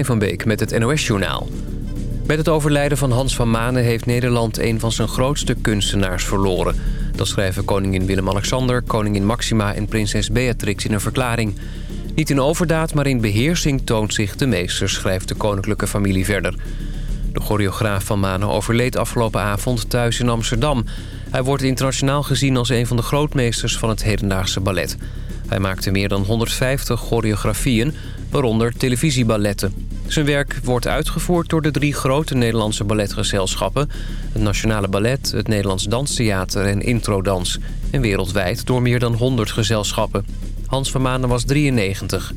van Beek met het NOS-journaal. Met het overlijden van Hans van Manen heeft Nederland een van zijn grootste kunstenaars verloren. Dat schrijven koningin Willem-Alexander, koningin Maxima en prinses Beatrix in een verklaring. Niet in overdaad, maar in beheersing toont zich de meester, schrijft de koninklijke familie verder. De choreograaf van Manen overleed afgelopen avond thuis in Amsterdam. Hij wordt internationaal gezien als een van de grootmeesters van het hedendaagse ballet. Hij maakte meer dan 150 choreografieën, waaronder televisieballetten. Zijn werk wordt uitgevoerd door de drie grote Nederlandse balletgezelschappen... het Nationale Ballet, het Nederlands Danstheater en Introdans... en wereldwijd door meer dan 100 gezelschappen. Hans van Manen was 93.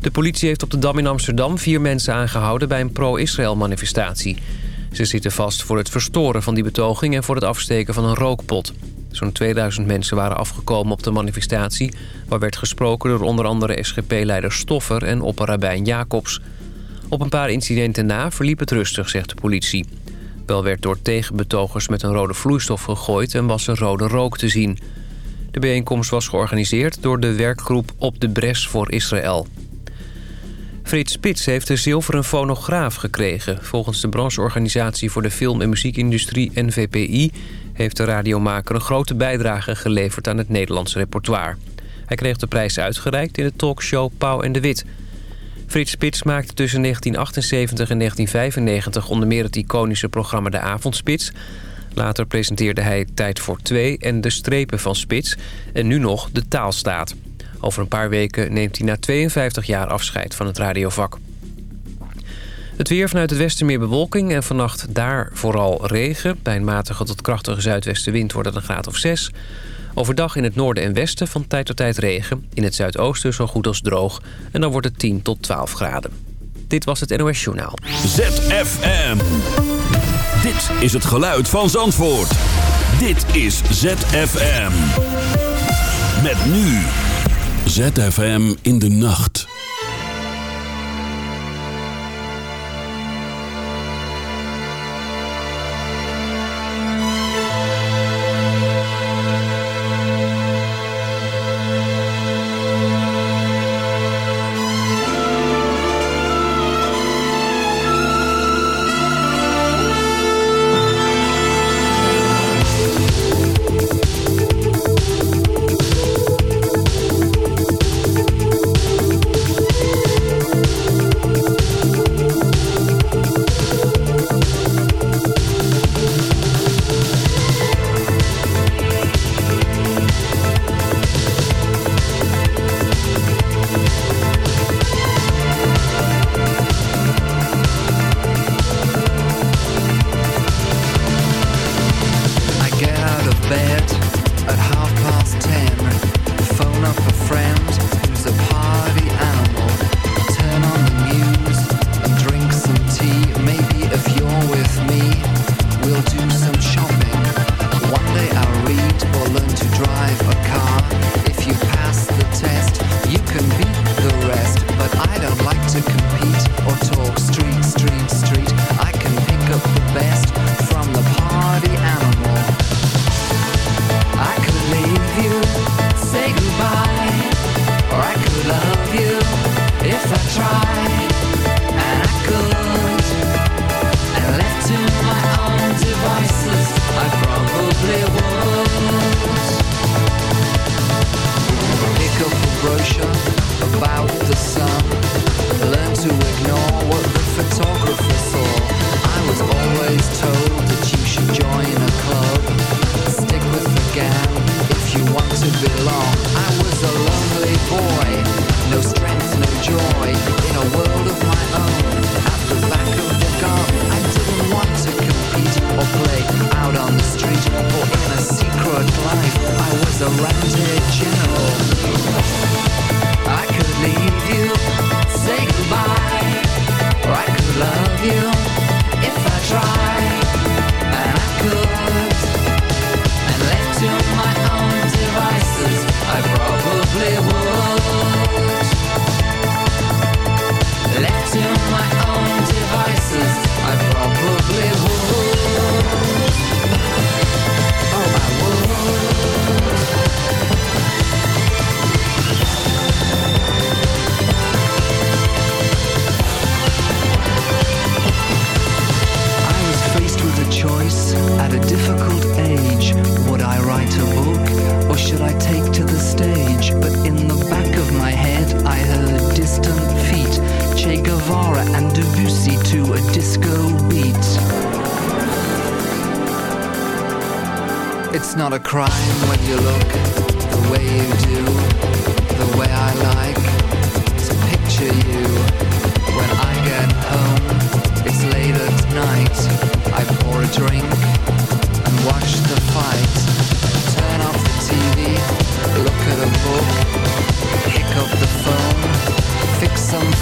De politie heeft op de Dam in Amsterdam vier mensen aangehouden... bij een pro-Israël-manifestatie. Ze zitten vast voor het verstoren van die betoging... en voor het afsteken van een rookpot. Zo'n 2000 mensen waren afgekomen op de manifestatie... waar werd gesproken door onder andere SGP-leider Stoffer en opperrabijn Jacobs. Op een paar incidenten na verliep het rustig, zegt de politie. Wel werd door tegenbetogers met een rode vloeistof gegooid... en was er rode rook te zien. De bijeenkomst was georganiseerd door de werkgroep Op de Bres voor Israël. Frits Spits heeft de zilveren fonograaf gekregen. Volgens de brancheorganisatie voor de film- en muziekindustrie NVPI... heeft de radiomaker een grote bijdrage geleverd aan het Nederlandse repertoire. Hij kreeg de prijs uitgereikt in de talkshow Pauw en de Wit. Frits Spits maakte tussen 1978 en 1995 onder meer het iconische programma De Avondspits... Later presenteerde hij Tijd voor Twee en De Strepen van Spits... en nu nog De Taalstaat. Over een paar weken neemt hij na 52 jaar afscheid van het radiovak. Het weer vanuit het westen meer bewolking en vannacht daar vooral regen. Bij een matige tot krachtige zuidwestenwind wordt het een graad of 6. Overdag in het noorden en westen van tijd tot tijd regen. In het zuidoosten zo goed als droog. En dan wordt het 10 tot 12 graden. Dit was het NOS Journaal. ZFM. Dit is het geluid van Zandvoort. Dit is ZFM. Met nu. ZFM in de nacht.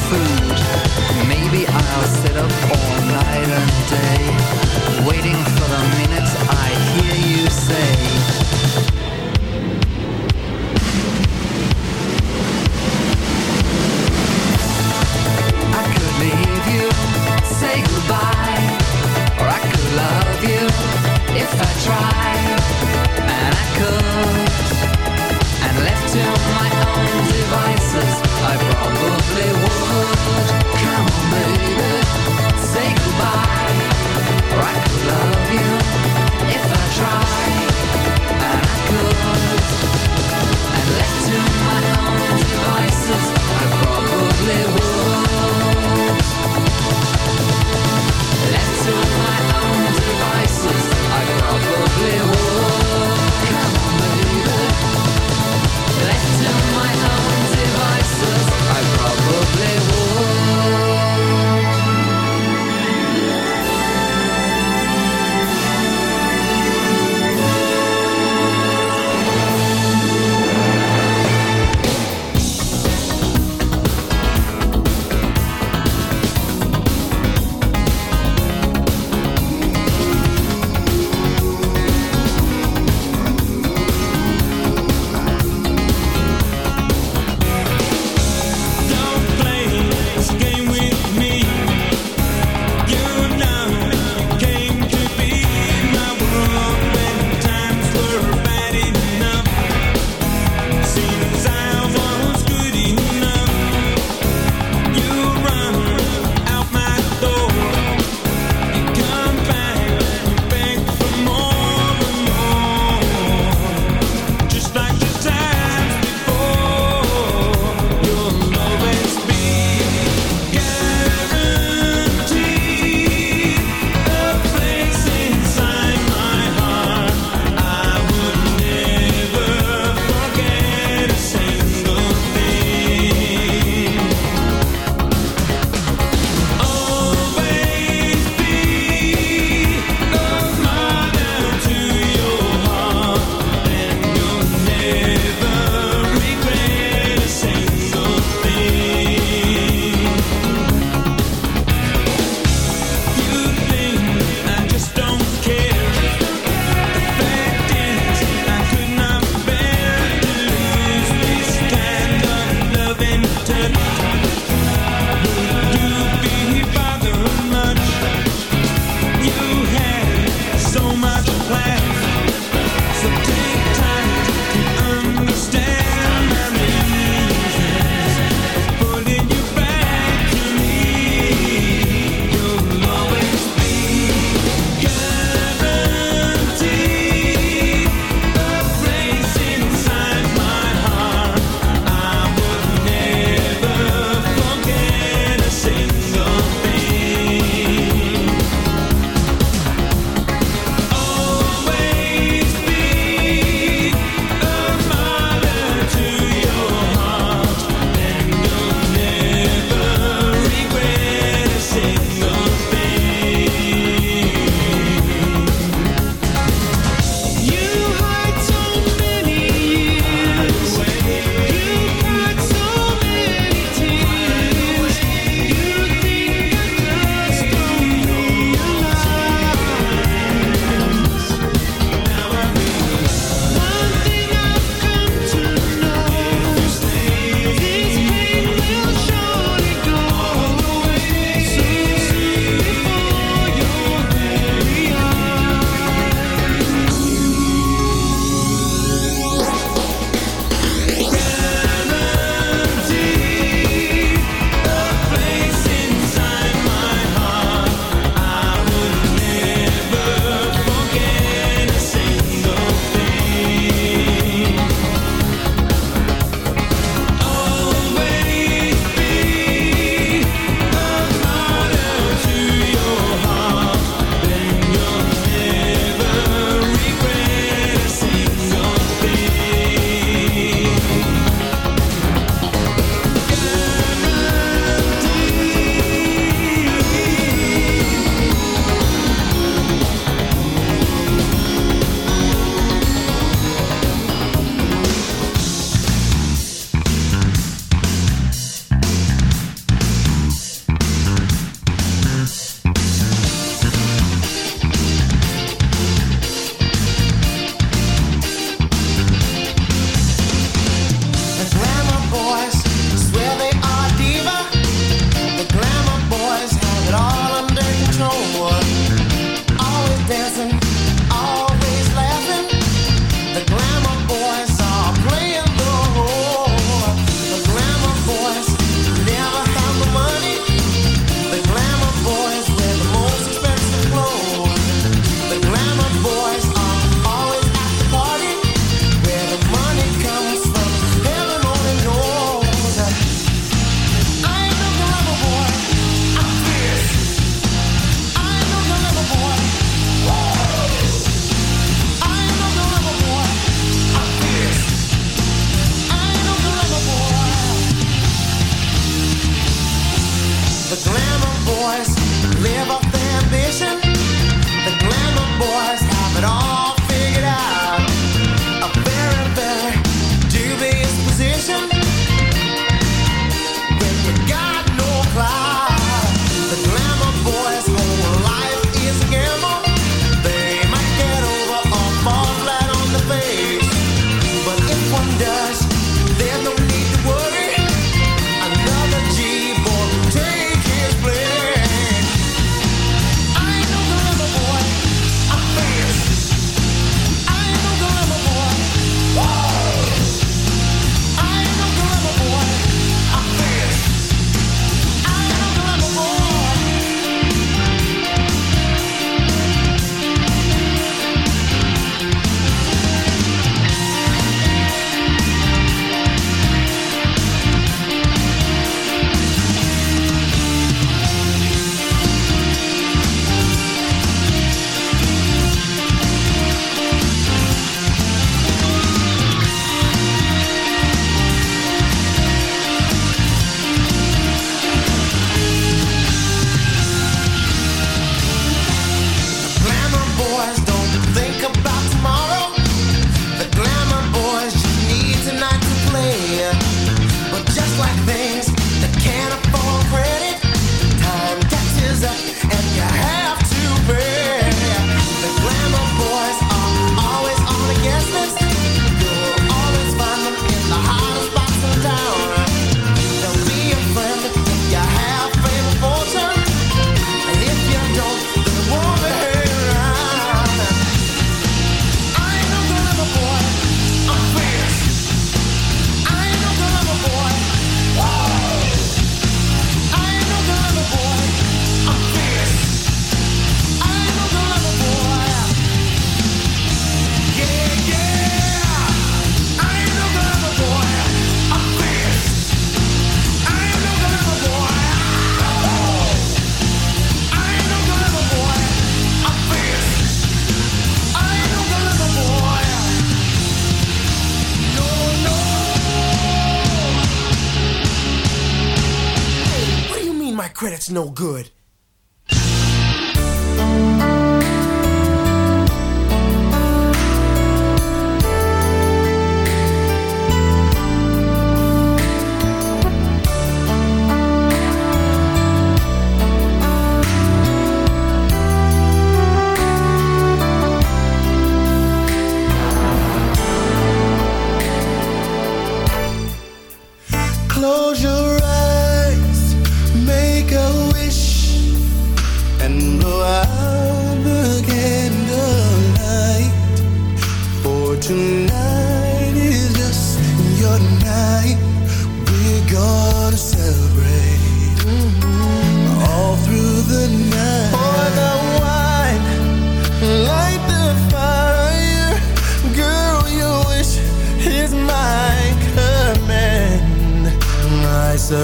Food.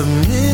of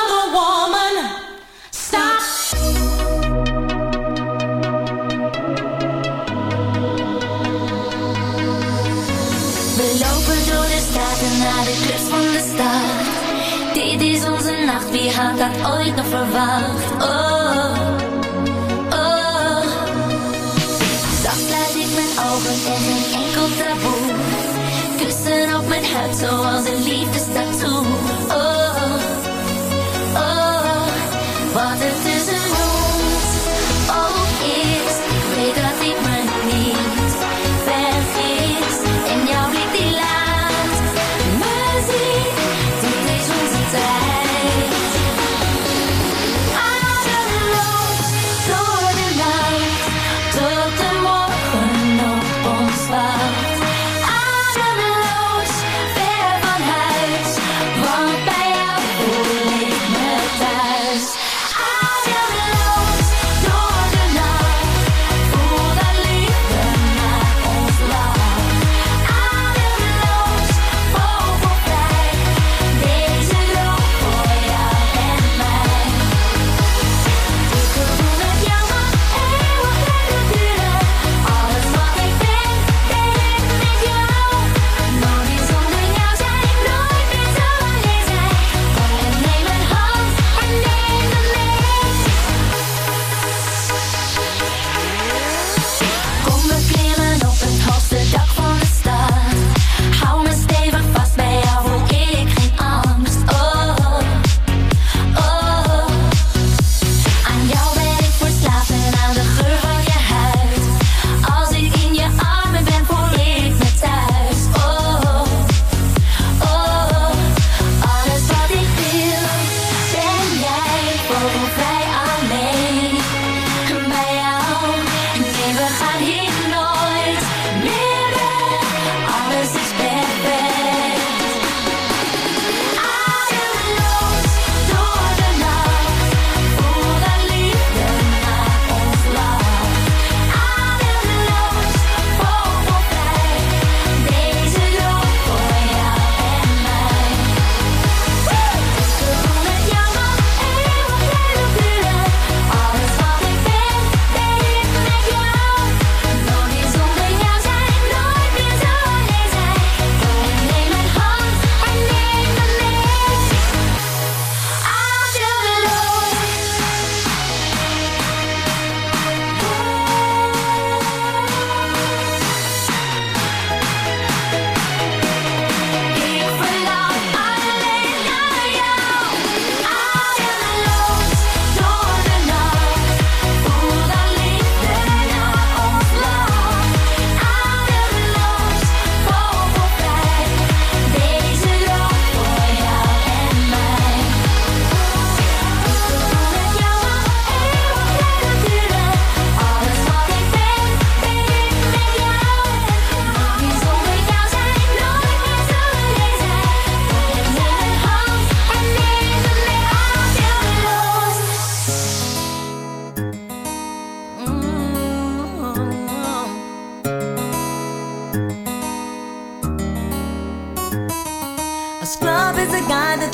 Ik had dat ooit nog verwacht? Oh, oh. Zacht laat ik mijn ogen en mijn enkel taboe. Kussen op mijn huid zoals een liefdestatoe.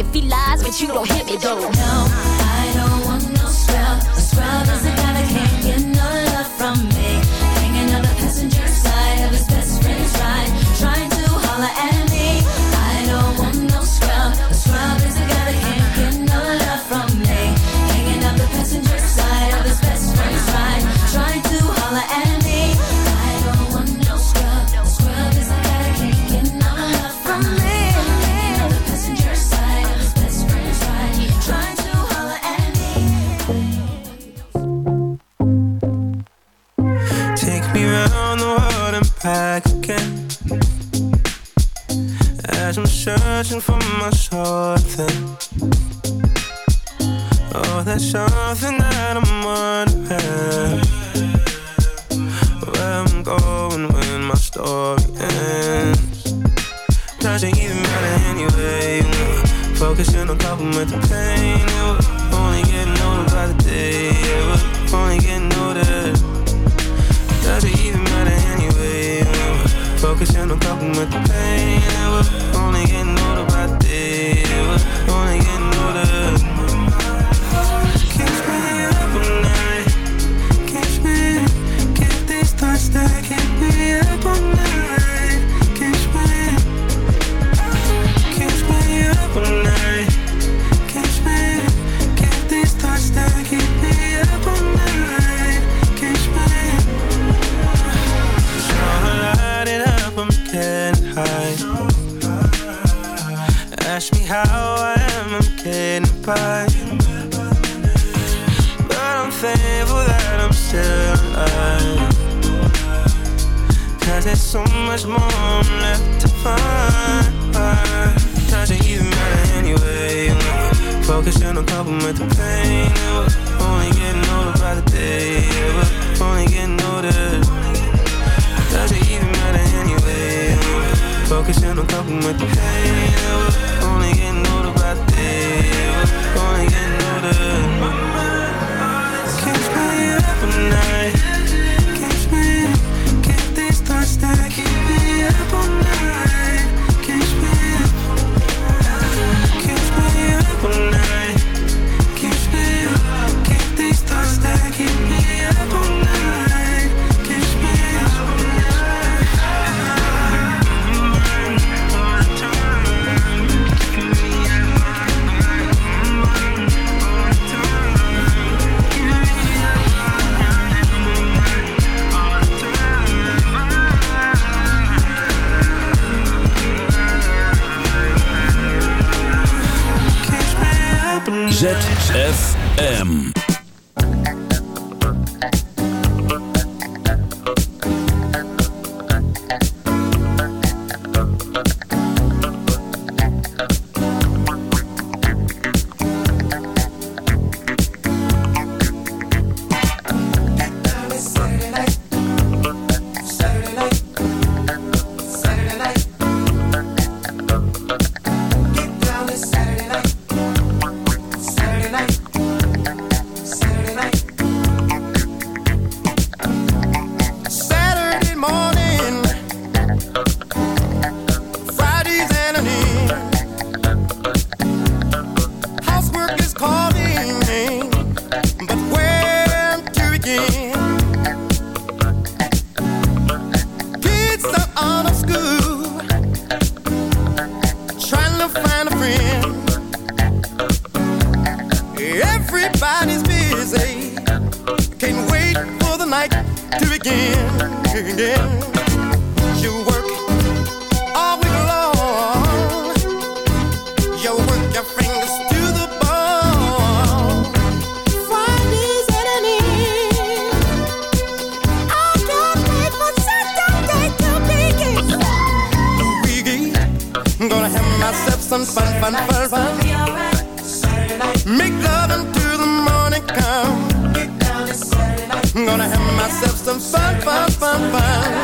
on you lies, but you don't hit me though. No. searching for my have some fun, fun, fun, fun.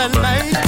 and night.